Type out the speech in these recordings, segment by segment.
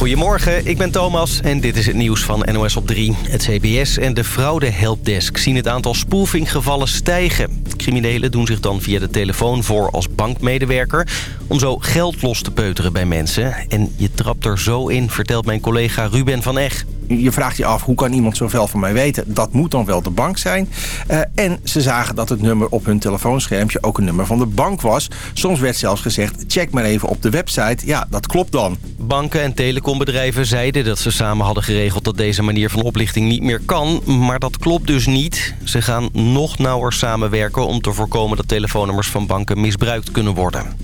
Goedemorgen, ik ben Thomas en dit is het nieuws van NOS op 3. Het CBS en de Fraude Helpdesk zien het aantal spoofinggevallen stijgen. Criminelen doen zich dan via de telefoon voor als bankmedewerker... om zo geld los te peuteren bij mensen. En je trapt er zo in, vertelt mijn collega Ruben van Eg je vraagt je af, hoe kan iemand zoveel van mij weten? Dat moet dan wel de bank zijn. Uh, en ze zagen dat het nummer op hun telefoonschermpje ook een nummer van de bank was. Soms werd zelfs gezegd, check maar even op de website. Ja, dat klopt dan. Banken en telecombedrijven zeiden dat ze samen hadden geregeld... dat deze manier van oplichting niet meer kan. Maar dat klopt dus niet. Ze gaan nog nauwer samenwerken om te voorkomen dat telefoonnummers van banken misbruikt kunnen worden.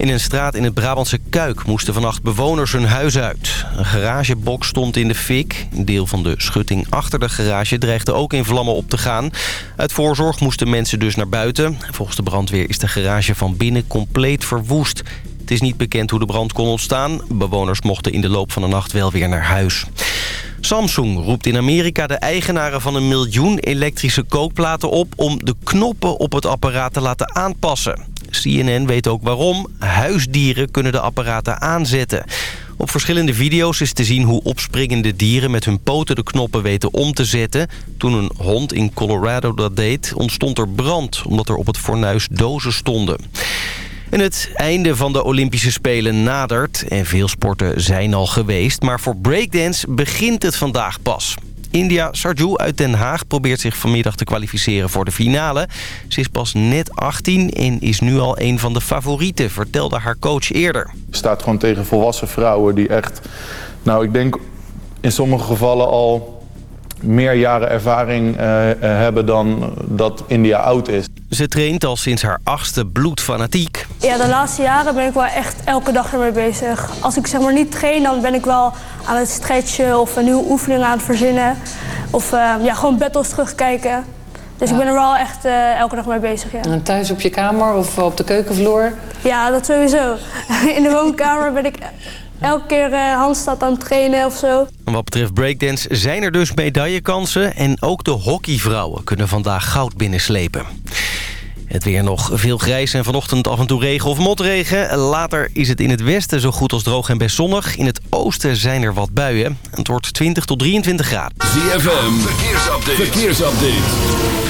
In een straat in het Brabantse Kuik moesten vannacht bewoners hun huis uit. Een garagebox stond in de fik. Een deel van de schutting achter de garage dreigde ook in vlammen op te gaan. Uit voorzorg moesten mensen dus naar buiten. Volgens de brandweer is de garage van binnen compleet verwoest. Het is niet bekend hoe de brand kon ontstaan. Bewoners mochten in de loop van de nacht wel weer naar huis. Samsung roept in Amerika de eigenaren van een miljoen elektrische kookplaten op... om de knoppen op het apparaat te laten aanpassen. CNN weet ook waarom. Huisdieren kunnen de apparaten aanzetten. Op verschillende video's is te zien hoe opspringende dieren met hun poten de knoppen weten om te zetten. Toen een hond in Colorado dat deed, ontstond er brand... omdat er op het fornuis dozen stonden. En het einde van de Olympische Spelen nadert. En veel sporten zijn al geweest. Maar voor breakdance begint het vandaag pas. India Sarju uit Den Haag probeert zich vanmiddag te kwalificeren voor de finale. Ze is pas net 18 en is nu al een van de favorieten, vertelde haar coach eerder. Je staat gewoon tegen volwassen vrouwen die echt... Nou, ik denk in sommige gevallen al meer jaren ervaring uh, hebben dan dat India oud is. Ze traint al sinds haar achtste bloedfanatiek. Ja, de laatste jaren ben ik wel echt elke dag ermee bezig. Als ik zeg maar niet train, dan ben ik wel aan het stretchen of een nieuwe oefening aan het verzinnen. Of uh, ja, gewoon battles terugkijken. Dus ik ben er wel echt uh, elke dag mee bezig, ja. En thuis op je kamer of op de keukenvloer? Ja, dat sowieso. In de woonkamer ben ik elke keer uh, handstand aan het trainen of zo. Wat betreft breakdance zijn er dus medaillekansen... en ook de hockeyvrouwen kunnen vandaag goud binnenslepen. Het weer nog veel grijs en vanochtend af en toe regen of motregen. Later is het in het westen zo goed als droog en best zonnig. In het oosten zijn er wat buien. Het wordt 20 tot 23 graden. ZFM, verkeersupdate. verkeersupdate.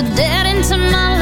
are dead into my life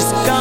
disguise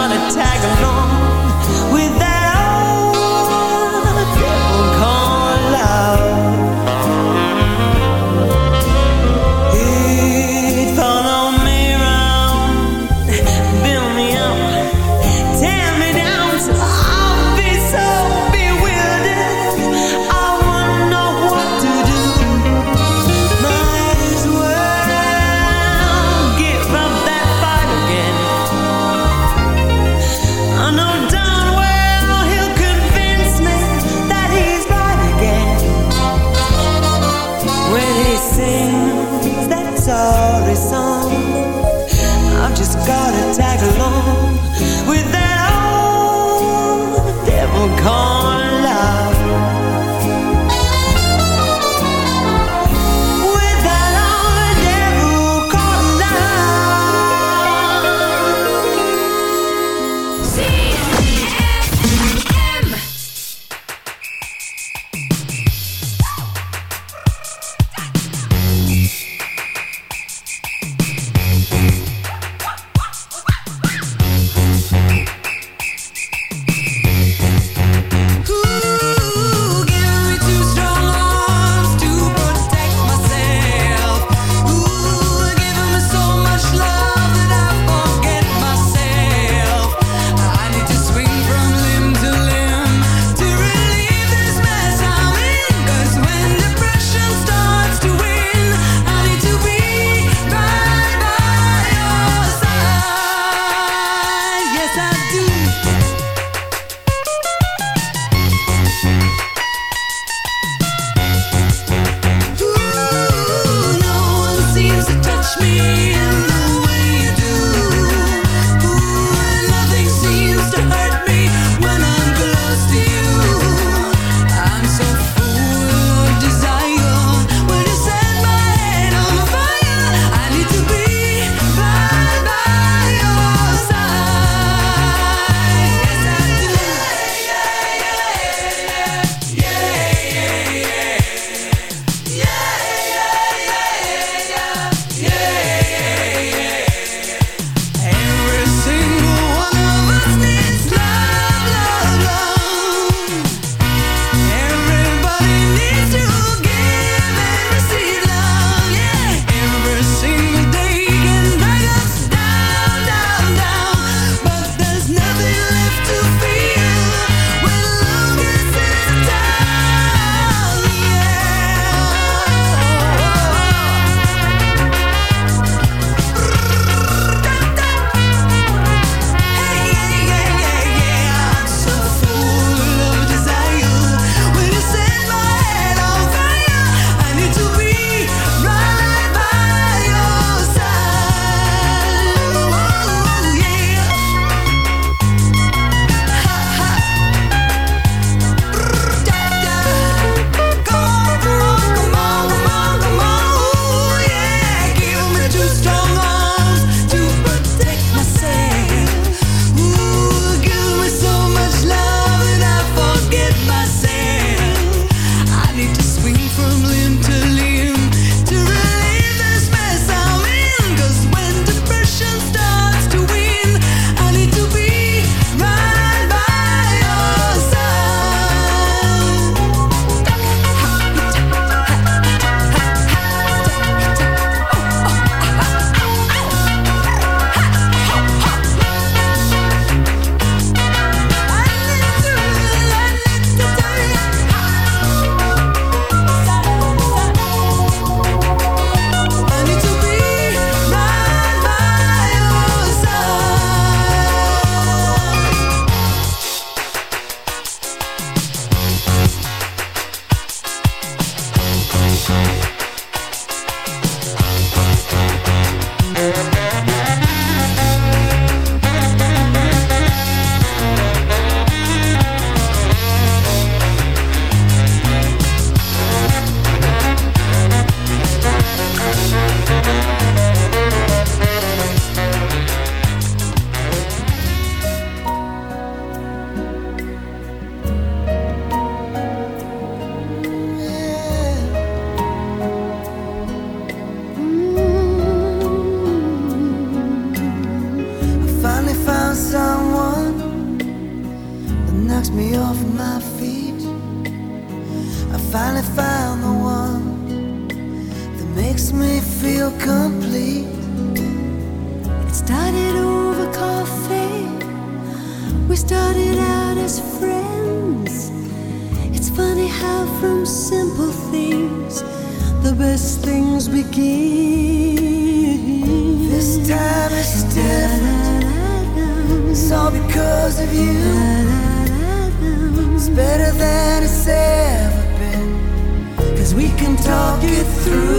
talk it through.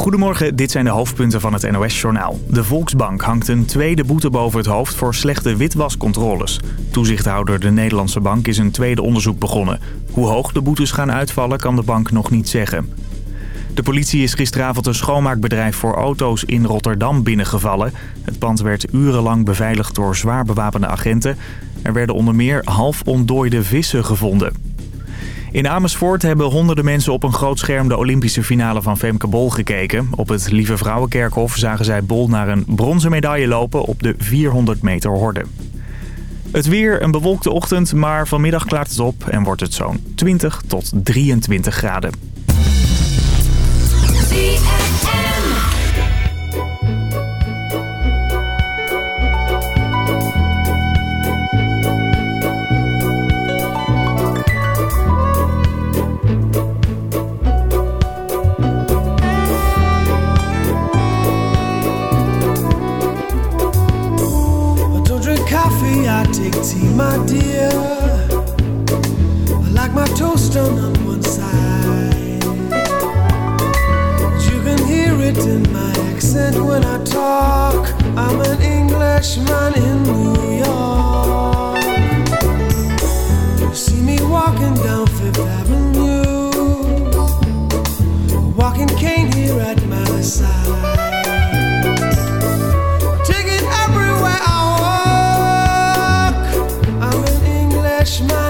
Goedemorgen, dit zijn de hoofdpunten van het NOS-journaal. De Volksbank hangt een tweede boete boven het hoofd voor slechte witwascontroles. Toezichthouder de Nederlandse Bank is een tweede onderzoek begonnen. Hoe hoog de boetes gaan uitvallen kan de bank nog niet zeggen. De politie is gisteravond een schoonmaakbedrijf voor auto's in Rotterdam binnengevallen. Het pand werd urenlang beveiligd door zwaar bewapende agenten. Er werden onder meer half ontdooide vissen gevonden. In Amersfoort hebben honderden mensen op een groot scherm de Olympische finale van Femke Bol gekeken. Op het Lieve Vrouwenkerkhof zagen zij Bol naar een bronzen medaille lopen op de 400 meter horde. Het weer, een bewolkte ochtend, maar vanmiddag klaart het op en wordt het zo'n 20 tot 23 graden. My dear. I like my toast on one side. You can hear it in my accent when I talk. I'm an Englishman in New York. You see me walking down Fifth Avenue, walking cane here at my side. Englishman in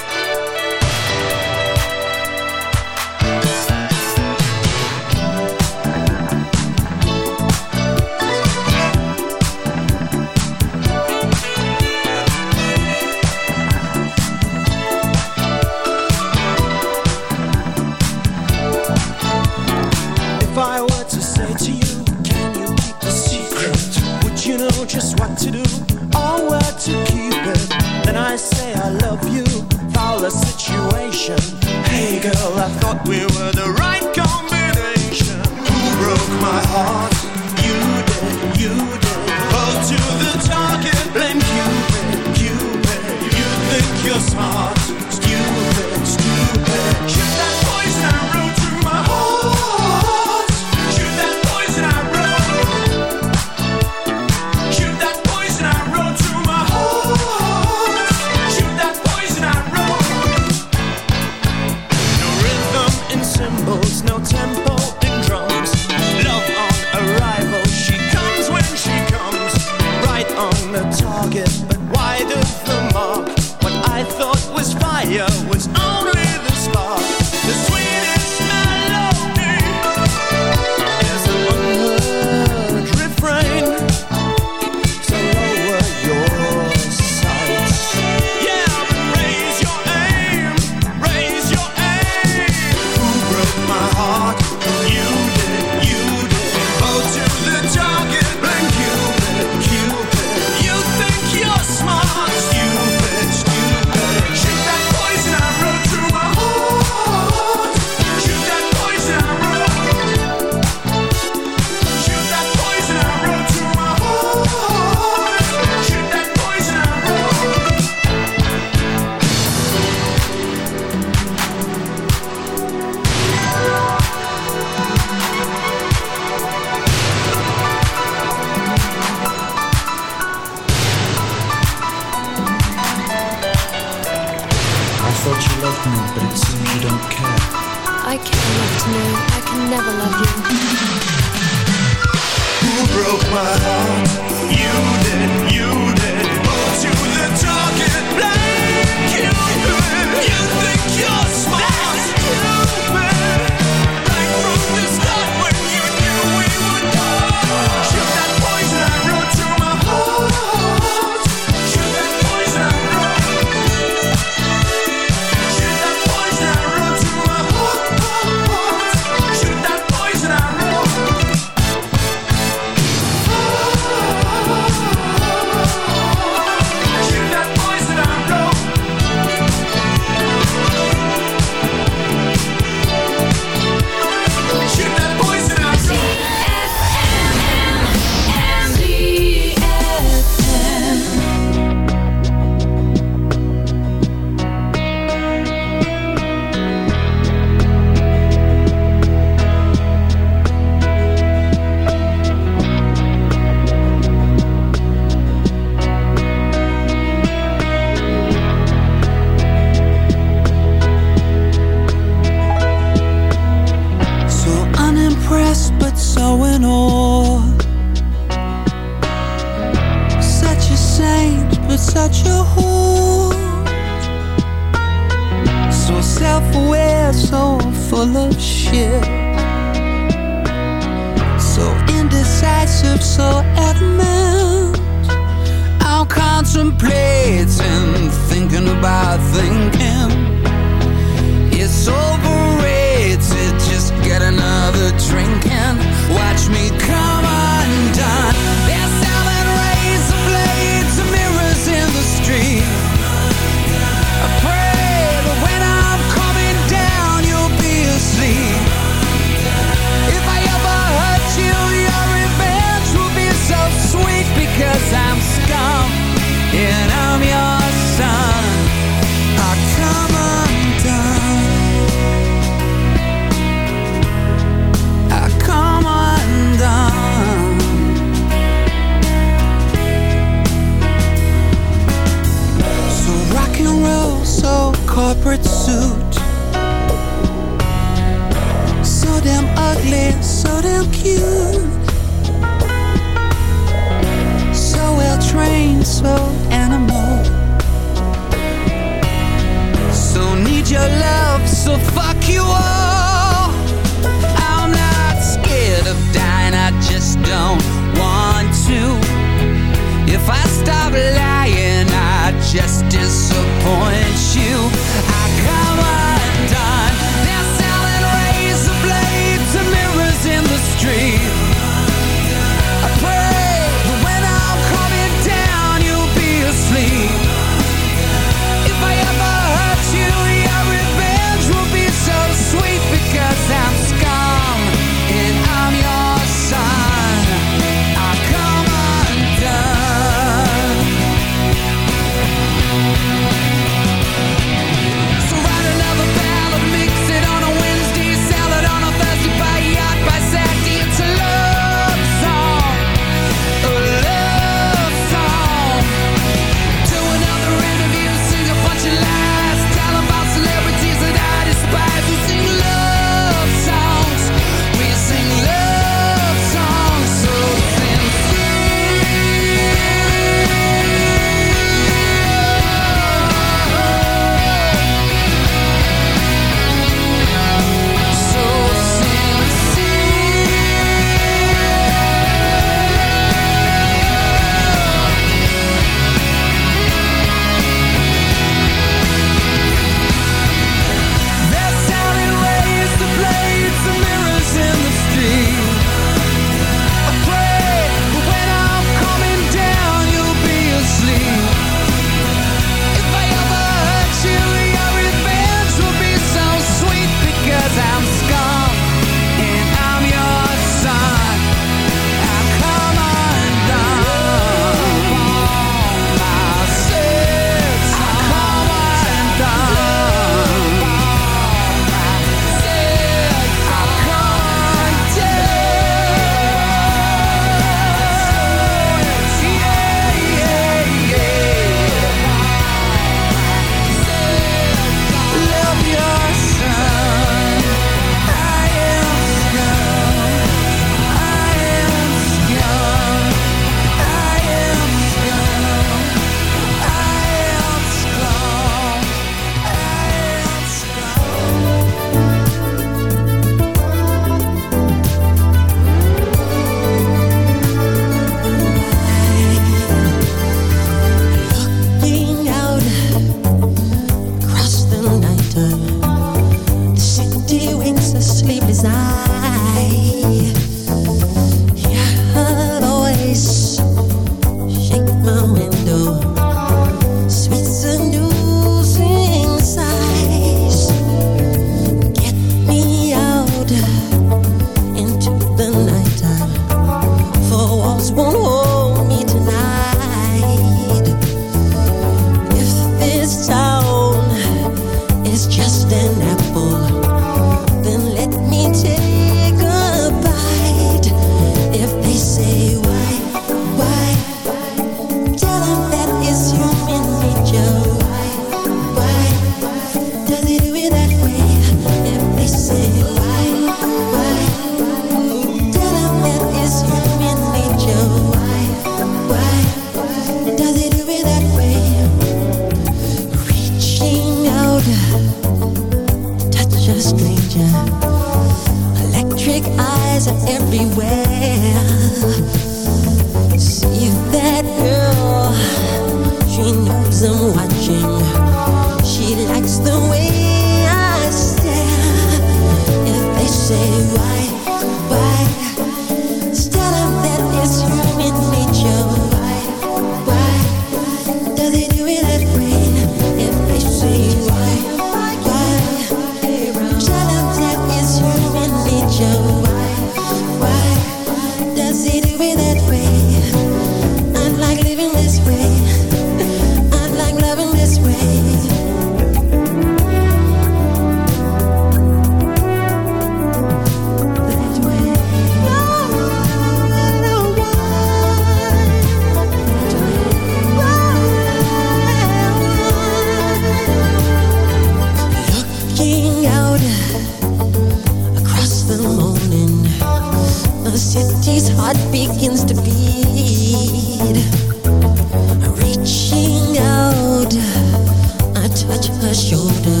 touch her shoulder.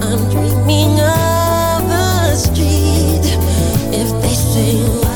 I'm dreaming of a street if they say.